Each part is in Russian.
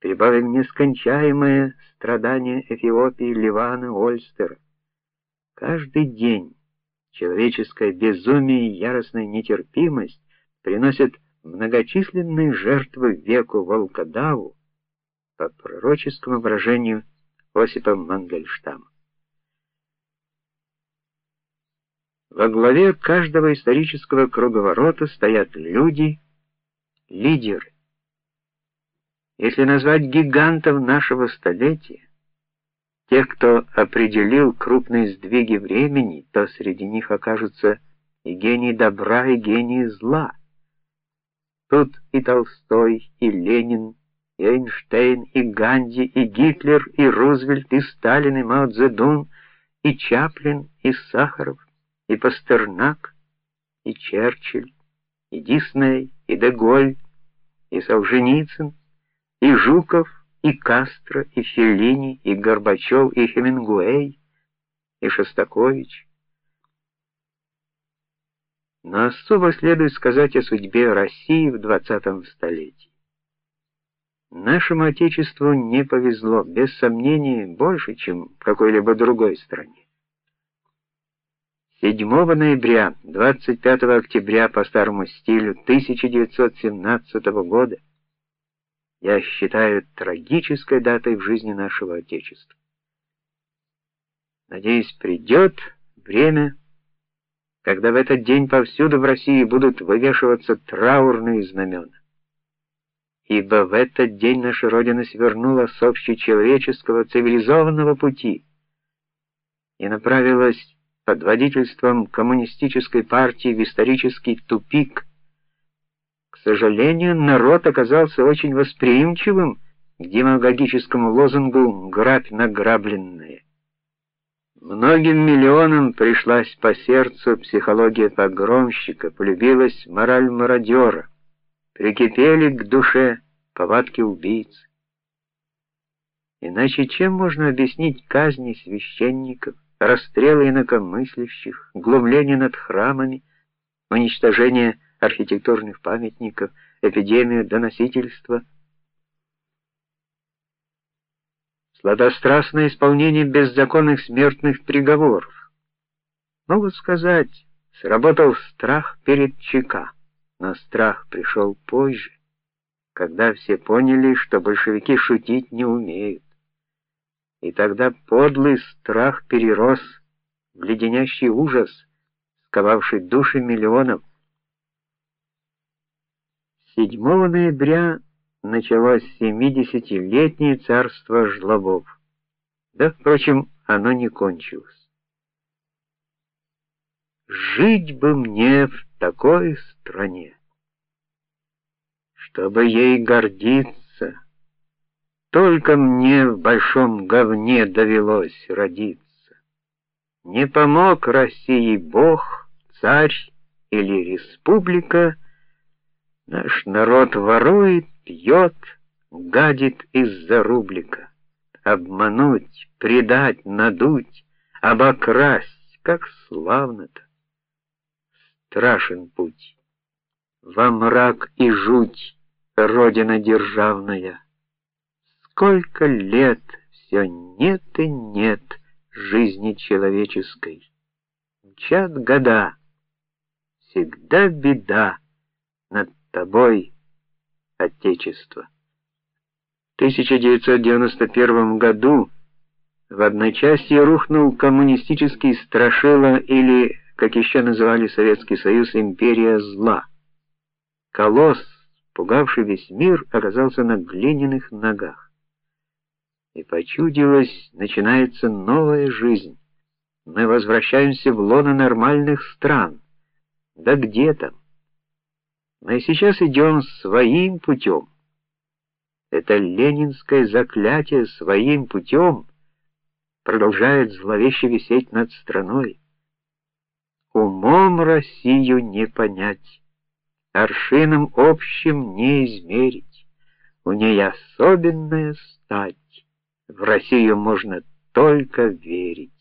прибавим нескончаемое страдание Эфиопии, Ливана, Ольстера. Каждый день человеческое безумие и яростная нетерпимость приносят многочисленные жертвы веку волкодаву, по пророческому выражению Осипа Мангельштама. Во главе каждого исторического круговорота стоят люди, лидеры. Если назвать гигантов нашего столетия, тех, кто определил крупные сдвиги времени, то среди них окажутся и гении добра, и гении зла. Тут и Толстой, и Ленин, и Эйнштейн, и Ганди, и Гитлер, и Рузвельт, и Сталин, и Мао Цзэдун, и Чаплин, и Сахаров, и Пастернак, и Черчилль, и Дисней, и Деголь, и Солженицын, и Жуков, и Кастро, и Феллини, и Горбачев, и Хемингуэй, и Шостакович. Но особо следует сказать о судьбе России в 20 столетии. Нашему отечеству не повезло, без сомнения, больше, чем какой-либо другой стране. 7 ноября, 25 октября по старому стилю 1917 года я считаю трагической датой в жизни нашего отечества. Надеюсь, придет время, когда в этот день повсюду в России будут вывешиваться траурные знамена. Ибо в этот день наша родина свернула с общечеловеческого цивилизованного пути и направилась под водительством коммунистической партии в исторический тупик сожалению, народ оказался очень восприимчивым к демагогическому лозунгу «грабь награбленное». Многим миллионам пришлась по сердцу психология погромщика, полюбилась мораль мародера, прикипели к душе повадки убийцы. Иначе чем можно объяснить казни священников, расстрелы инакомыслящих, глумление над храмами, уничтожение архитектурных памятников, эпидемию доносительства, сладострастное исполнение беззаконных смертных приговоров. Могут сказать, сработал страх перед ЧК, но страх пришел позже, когда все поняли, что большевики шутить не умеют. И тогда подлый страх перерос в леденящий ужас, сковавший души миллионов. 7 ноября началось 70-летнее царство жлобов. Да, впрочем, оно не кончилось. Жить бы мне в такой стране, чтобы ей гордиться. Только мне в большом говне довелось родиться. Не помог России Бог, царь или республика, Наш народ ворует, пьет, гадит из-за рублика. Обмануть, предать, надуть, обокрасть, как славно-то. Страшен путь. Во мрак и жуть, родина державная. Сколько лет все нет и нет жизни человеческой. Мчат года, всегда беда над тобой, Отечество. В 1991 году в одночасье рухнул коммунистический страшила или, как еще называли Советский Союз, империя зла. Колосс, пугавший весь мир, оказался на глиняных ногах. И почудилось, начинается новая жизнь. Мы возвращаемся в лоно нормальных стран. Да где там? Мы сейчас идем своим путем. Это ленинское заклятие своим путем продолжает зловеще висеть над страной. Умом Россию не понять, аршином общим не измерить. У ней особенная стать. В Россию можно только верить.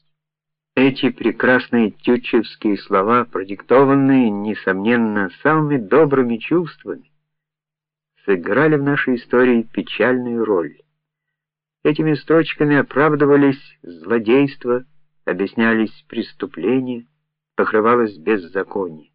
Эти прекрасные тютчевские слова, продиктованные несомненно самыми добрыми чувствами, сыграли в нашей истории печальную роль. Этими строчками оправдывались злодейства, объяснялись преступления, покрывалось беззаконие.